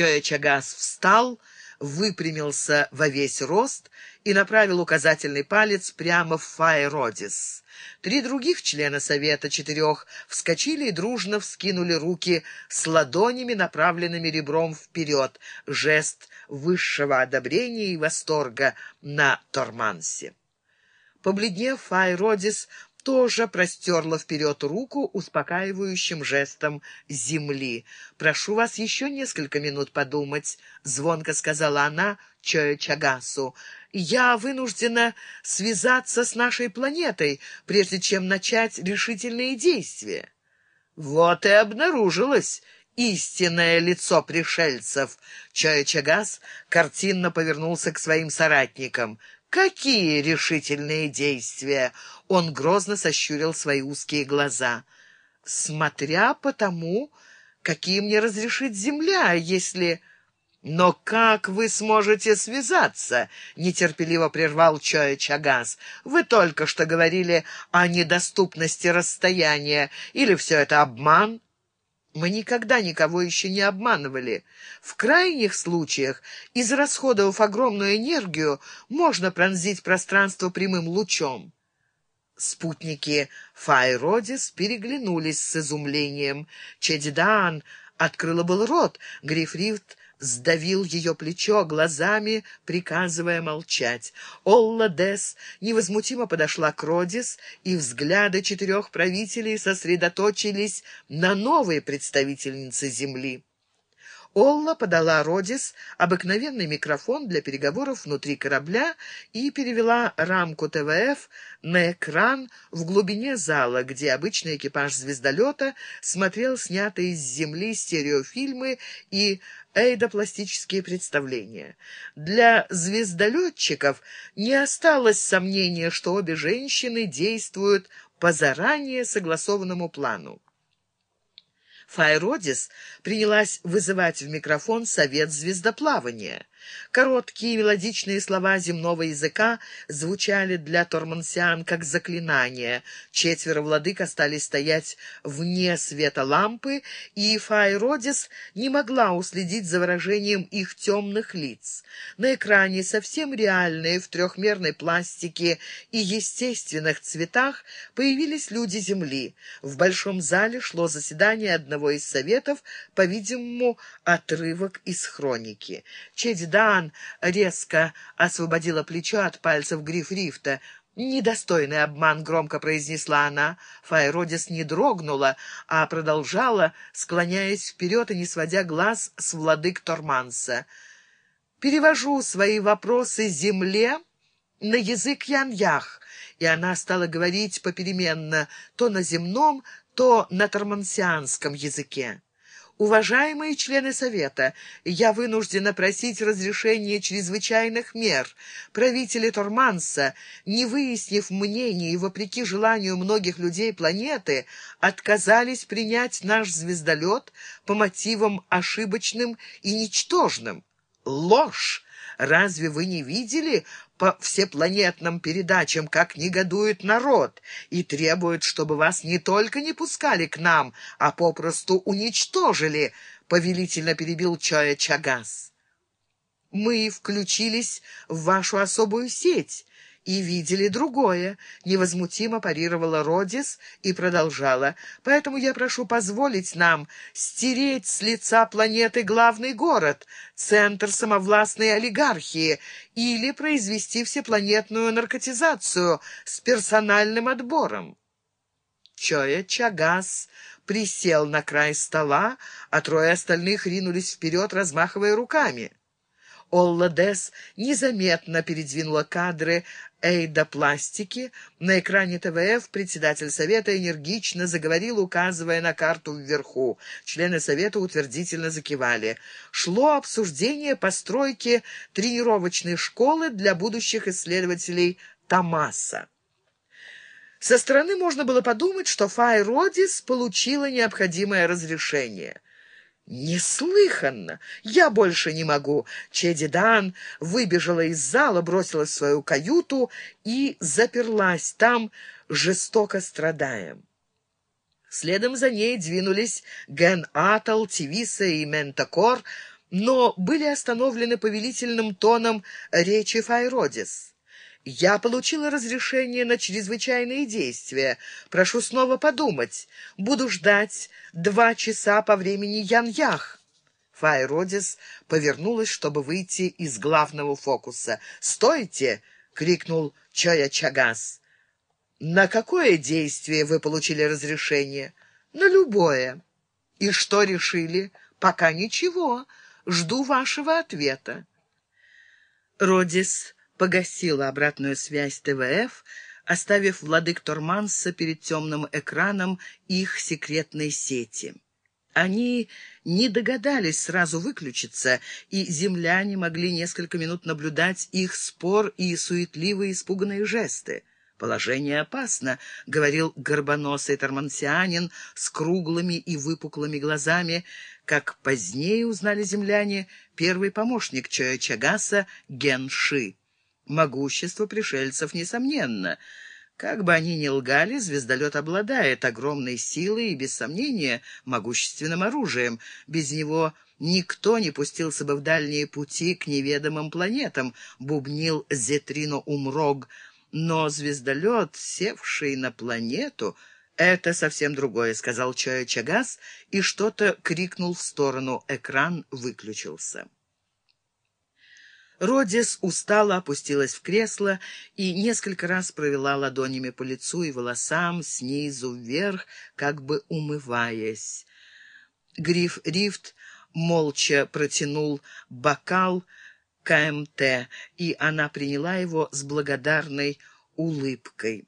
Чоя Чагас встал, выпрямился во весь рост и направил указательный палец прямо в Файродис. Три других члена Совета четырех вскочили и дружно вскинули руки с ладонями, направленными ребром вперед, жест высшего одобрения и восторга на Тормансе. Побледнев, Файродис тоже простерла вперед руку успокаивающим жестом земли. «Прошу вас еще несколько минут подумать», — звонко сказала она Чоя Чагасу. «Я вынуждена связаться с нашей планетой, прежде чем начать решительные действия». «Вот и обнаружилось», истинное лицо пришельцев. Чоя Чагас картинно повернулся к своим соратникам. «Какие решительные действия?» Он грозно сощурил свои узкие глаза. «Смотря по тому, какие мне разрешит земля, если...» «Но как вы сможете связаться?» — нетерпеливо прервал Чоя Чагас. «Вы только что говорили о недоступности расстояния. Или все это обман?» Мы никогда никого еще не обманывали. В крайних случаях, израсходовав огромную энергию, можно пронзить пространство прямым лучом. Спутники Файродис переглянулись с изумлением. Чедидан открыла был рот. Грифрифт сдавил ее плечо глазами, приказывая молчать. Олла Дес невозмутимо подошла к Родис, и взгляды четырех правителей сосредоточились на новой представительнице земли. Олла подала Родис обыкновенный микрофон для переговоров внутри корабля и перевела рамку ТВФ на экран в глубине зала, где обычный экипаж звездолета смотрел снятые с земли стереофильмы и эйдопластические представления. Для звездолетчиков не осталось сомнения, что обе женщины действуют по заранее согласованному плану. Файродис принялась вызывать в микрофон совет звездоплавания. Короткие мелодичные слова земного языка звучали для тормансиан как заклинание. Четверо владык остались стоять вне света лампы, и Файродис не могла уследить за выражением их темных лиц. На экране совсем реальные в трехмерной пластике и естественных цветах появились люди Земли. В большом зале шло заседание одного из советов, по-видимому, отрывок из хроники. Чеди Дан резко освободила плечо от пальцев гриф-рифта. «Недостойный обман», — громко произнесла она. Файродис не дрогнула, а продолжала, склоняясь вперед и не сводя глаз с владык Торманса. «Перевожу свои вопросы земле на язык яньях», и она стала говорить попеременно то на земном, то на тормансианском языке. Уважаемые члены Совета, я вынуждена просить разрешения чрезвычайных мер. Правители Торманса, не выяснив мнений и вопреки желанию многих людей планеты, отказались принять наш звездолет по мотивам ошибочным и ничтожным. Ложь! Разве вы не видели по всепланетным передачам, как негодует народ, и требует, чтобы вас не только не пускали к нам, а попросту уничтожили?» — повелительно перебил Чоя Чагас. «Мы включились в вашу особую сеть» и видели другое», — невозмутимо парировала Родис и продолжала. «Поэтому я прошу позволить нам стереть с лица планеты главный город, центр самовластной олигархии, или произвести всепланетную наркотизацию с персональным отбором». Чоя Чагас присел на край стола, а трое остальных ринулись вперед, размахивая руками. Олла Дес незаметно передвинула кадры эйдопластики. На экране ТВФ председатель Совета энергично заговорил, указывая на карту вверху. Члены Совета утвердительно закивали. Шло обсуждение постройки тренировочной школы для будущих исследователей Томаса. Со стороны можно было подумать, что Фай Родис получила необходимое разрешение. «Неслыханно! Я больше не могу!» Чеди Дан выбежала из зала, бросилась в свою каюту и заперлась там, жестоко страдая. Следом за ней двинулись Ген Атал, Тивиса и Ментакор. но были остановлены повелительным тоном речи Файродис. «Я получила разрешение на чрезвычайные действия. Прошу снова подумать. Буду ждать два часа по времени Ян-Ях». Файродис повернулась, чтобы выйти из главного фокуса. «Стойте!» — крикнул Чоя Чагас. «На какое действие вы получили разрешение?» «На любое». «И что решили?» «Пока ничего. Жду вашего ответа». Родис погасила обратную связь ТВФ, оставив владык Торманса перед темным экраном их секретной сети. Они не догадались сразу выключиться, и земляне могли несколько минут наблюдать их спор и суетливые испуганные жесты. «Положение опасно», — говорил горбоносый тормансианин с круглыми и выпуклыми глазами, как позднее узнали земляне, первый помощник Чоя Чагаса Ген Ши. Могущество пришельцев несомненно. Как бы они ни лгали, звездолет обладает огромной силой и, без сомнения, могущественным оружием. Без него никто не пустился бы в дальние пути к неведомым планетам, бубнил Зетрино Умрог, но звездолет, севший на планету, «Это совсем другое», — сказал Чоя Чагас и что-то крикнул в сторону. Экран выключился. Родис устало опустилась в кресло и несколько раз провела ладонями по лицу и волосам снизу вверх, как бы умываясь. Гриф Рифт молча протянул бокал КМТ, и она приняла его с благодарной улыбкой.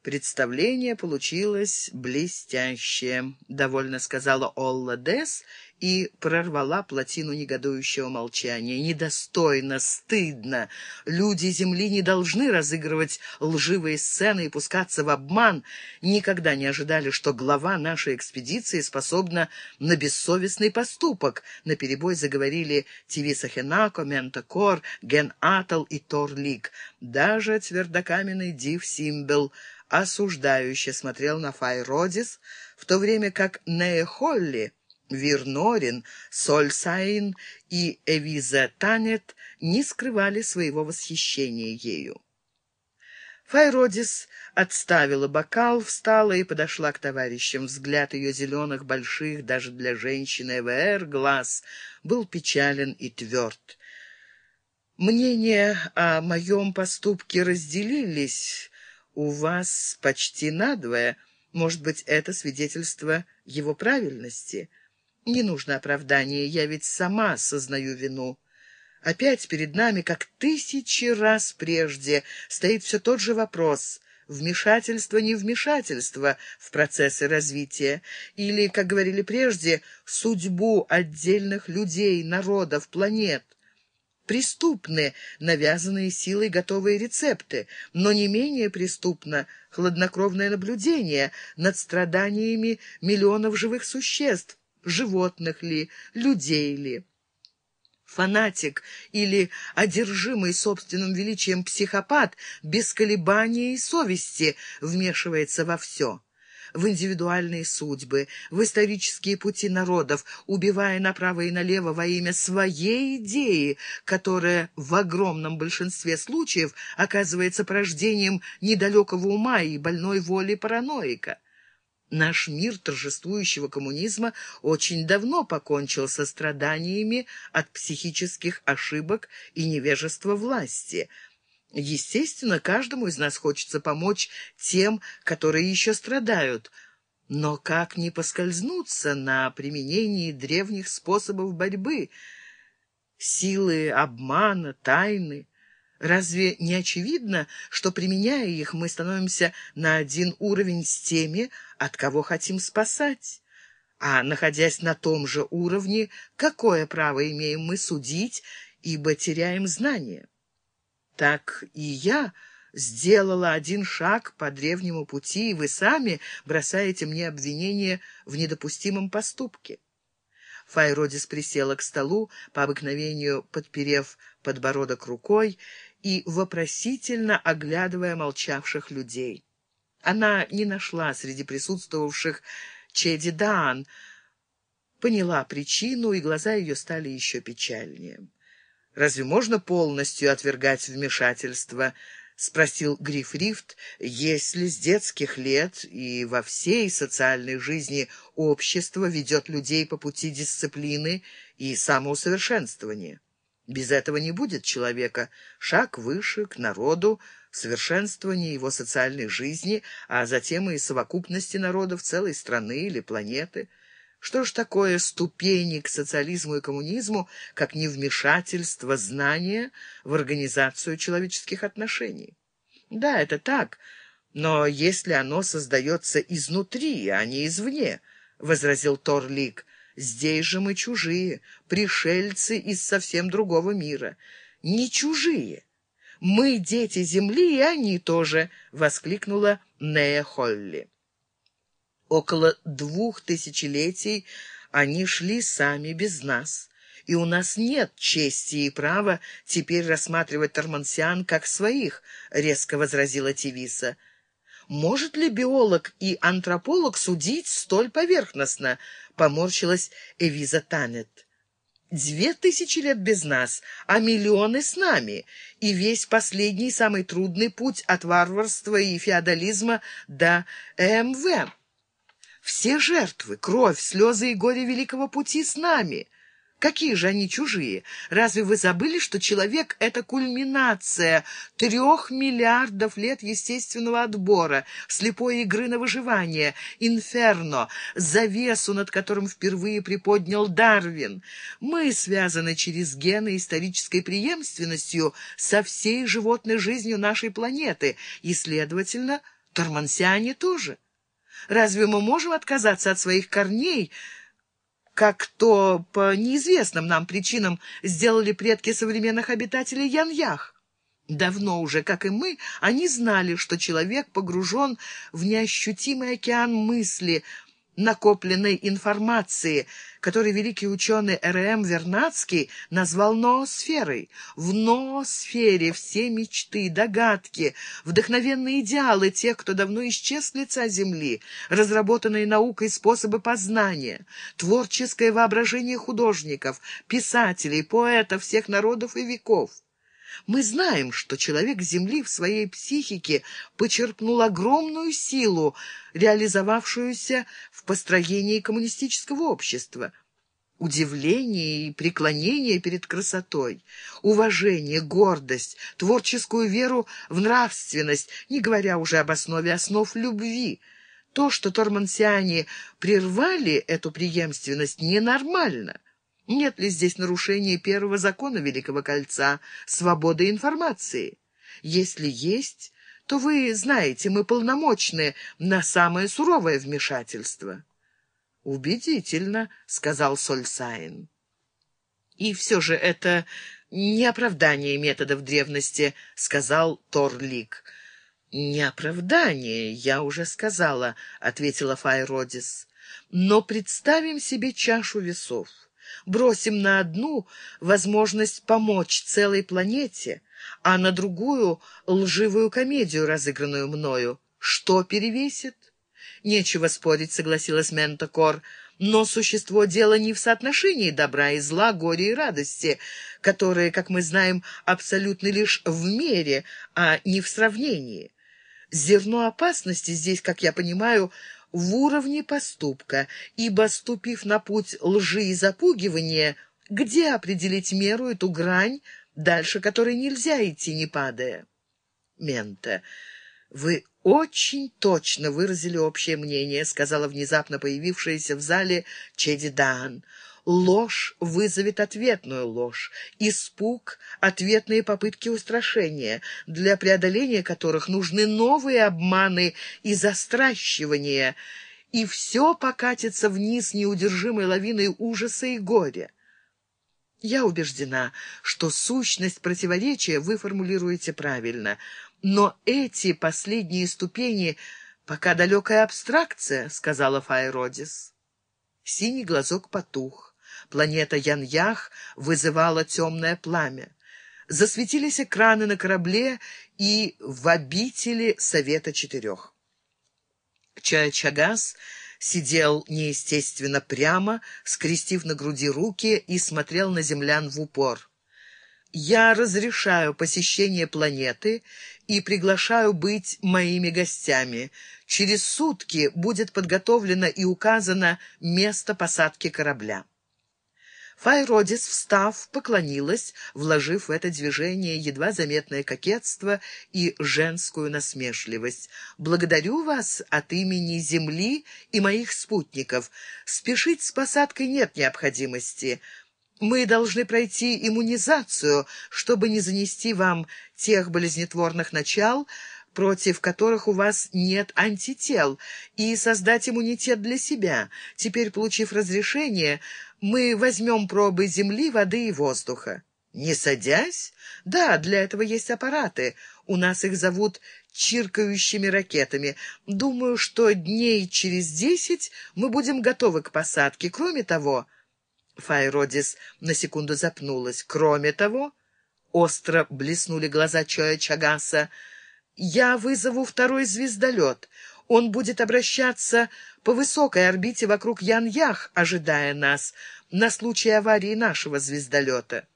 «Представление получилось блестящее», — довольно сказала Олла Дес и прорвала плотину негодующего молчания. «Недостойно, стыдно. Люди Земли не должны разыгрывать лживые сцены и пускаться в обман. Никогда не ожидали, что глава нашей экспедиции способна на бессовестный поступок». Наперебой заговорили Тивиса Хенако, Мента Ген Атал и Тор Лик. Даже твердокаменный Див Симбел — осуждающе смотрел на Файродис, в то время как Нея Холли, Вирнорин, Сольсайн и Эвиза Танет не скрывали своего восхищения ею. Файродис отставила бокал, встала и подошла к товарищам. Взгляд ее зеленых, больших, даже для женщины ЭВР, глаз был печален и тверд. Мнения о моем поступке разделились, у вас почти надвое. Может быть, это свидетельство его правильности? Не нужно оправдания, я ведь сама сознаю вину. Опять перед нами, как тысячи раз прежде, стоит все тот же вопрос — вмешательство не вмешательство в процессы развития, или, как говорили прежде, судьбу отдельных людей, народов, планет преступны навязанные силой готовые рецепты, но не менее преступно хладнокровное наблюдение над страданиями миллионов живых существ, животных ли, людей ли. Фанатик или одержимый собственным величием психопат без колебания и совести вмешивается во все в индивидуальные судьбы, в исторические пути народов, убивая направо и налево во имя своей идеи, которая в огромном большинстве случаев оказывается порождением недалекого ума и больной воли параноика. Наш мир торжествующего коммунизма очень давно покончил со страданиями от психических ошибок и невежества власти – Естественно, каждому из нас хочется помочь тем, которые еще страдают. Но как не поскользнуться на применении древних способов борьбы, силы обмана, тайны? Разве не очевидно, что, применяя их, мы становимся на один уровень с теми, от кого хотим спасать? А, находясь на том же уровне, какое право имеем мы судить, ибо теряем знания? Так и я сделала один шаг по древнему пути, и вы сами бросаете мне обвинение в недопустимом поступке. Файродис присела к столу, по обыкновению подперев подбородок рукой и вопросительно оглядывая молчавших людей. Она не нашла среди присутствовавших Чеди Даан, поняла причину, и глаза ее стали еще печальнее. «Разве можно полностью отвергать вмешательство?» — спросил Гриф Рифт, «если с детских лет и во всей социальной жизни общество ведет людей по пути дисциплины и самоусовершенствования. Без этого не будет человека. Шаг выше, к народу, совершенствование его социальной жизни, а затем и совокупности народов целой страны или планеты. Что ж такое ступени к социализму и коммунизму, как невмешательство знания в организацию человеческих отношений? Да, это так, но если оно создается изнутри, а не извне, — возразил Торлик, — здесь же мы чужие, пришельцы из совсем другого мира. Не чужие. Мы дети земли, и они тоже, — воскликнула Нея Холли. Около двух тысячелетий они шли сами без нас, и у нас нет чести и права теперь рассматривать тормансиан как своих, — резко возразила Тивиса. «Может ли биолог и антрополог судить столь поверхностно?» — поморщилась Эвиза Танет. «Две тысячи лет без нас, а миллионы с нами, и весь последний, самый трудный путь от варварства и феодализма до МВ». Все жертвы, кровь, слезы и горе великого пути с нами. Какие же они чужие? Разве вы забыли, что человек — это кульминация трех миллиардов лет естественного отбора, слепой игры на выживание, инферно, завесу, над которым впервые приподнял Дарвин? Мы связаны через гены исторической преемственностью со всей животной жизнью нашей планеты, и, следовательно, тормансиане тоже. Разве мы можем отказаться от своих корней, как то по неизвестным нам причинам сделали предки современных обитателей Яньях? Давно уже, как и мы, они знали, что человек погружен в неощутимый океан мысли – накопленной информации, который великий ученый РМ Вернадский назвал ноосферой. В ноосфере все мечты, догадки, вдохновенные идеалы тех, кто давно исчез с лица Земли, разработанные наукой способы познания, творческое воображение художников, писателей, поэтов всех народов и веков. Мы знаем, что человек Земли в своей психике почерпнул огромную силу, реализовавшуюся в построении коммунистического общества. Удивление и преклонение перед красотой, уважение, гордость, творческую веру в нравственность, не говоря уже об основе основ любви. То, что тормансиане прервали эту преемственность, ненормально. Нет ли здесь нарушения первого закона Великого Кольца — свободы информации? Если есть, то вы знаете, мы полномочны на самое суровое вмешательство. «Убедительно», — сказал Сольсайн. «И все же это не оправдание методов древности», — сказал Торлик. «Не оправдание, я уже сказала», — ответила Файродис. «Но представим себе чашу весов» бросим на одну возможность помочь целой планете, а на другую — лживую комедию, разыгранную мною. Что перевесит? Нечего спорить, согласилась Ментакор, но существо дела не в соотношении добра и зла, горя и радости, которые, как мы знаем, абсолютны лишь в мере, а не в сравнении. Зерно опасности здесь, как я понимаю, в уровне поступка, ибо, ступив на путь лжи и запугивания, где определить меру, эту грань, дальше которой нельзя идти, не падая? Мента, вы очень точно выразили общее мнение, сказала внезапно появившаяся в зале Чеди Даан. Ложь вызовет ответную ложь, испуг — ответные попытки устрашения, для преодоления которых нужны новые обманы и застращивания, и все покатится вниз неудержимой лавиной ужаса и горя. Я убеждена, что сущность противоречия вы формулируете правильно, но эти последние ступени пока далекая абстракция, — сказала Файродис. Синий глазок потух. Планета Яньях вызывала темное пламя. Засветились экраны на корабле и в обители Совета Четырех. Чагас сидел неестественно прямо, скрестив на груди руки и смотрел на землян в упор. «Я разрешаю посещение планеты и приглашаю быть моими гостями. Через сутки будет подготовлено и указано место посадки корабля». Файродис, встав, поклонилась, вложив в это движение едва заметное кокетство и женскую насмешливость. «Благодарю вас от имени Земли и моих спутников. Спешить с посадкой нет необходимости». Мы должны пройти иммунизацию, чтобы не занести вам тех болезнетворных начал, против которых у вас нет антител, и создать иммунитет для себя. Теперь, получив разрешение, мы возьмем пробы земли, воды и воздуха. Не садясь? Да, для этого есть аппараты. У нас их зовут чиркающими ракетами. Думаю, что дней через десять мы будем готовы к посадке. Кроме того... Файродис на секунду запнулась. Кроме того... Остро блеснули глаза Чоя Чагаса. «Я вызову второй звездолет. Он будет обращаться по высокой орбите вокруг Ян-Ях, ожидая нас, на случай аварии нашего звездолета».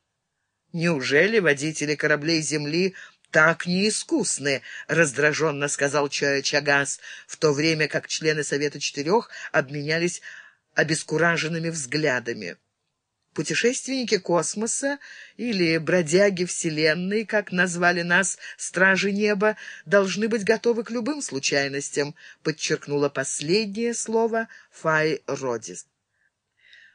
«Неужели водители кораблей Земли так неискусны?» — раздраженно сказал Чоя Чагас, в то время как члены Совета Четырех обменялись обескураженными взглядами. Путешественники космоса или бродяги Вселенной, как назвали нас стражи неба, должны быть готовы к любым случайностям, подчеркнула последнее слово Фай Родис.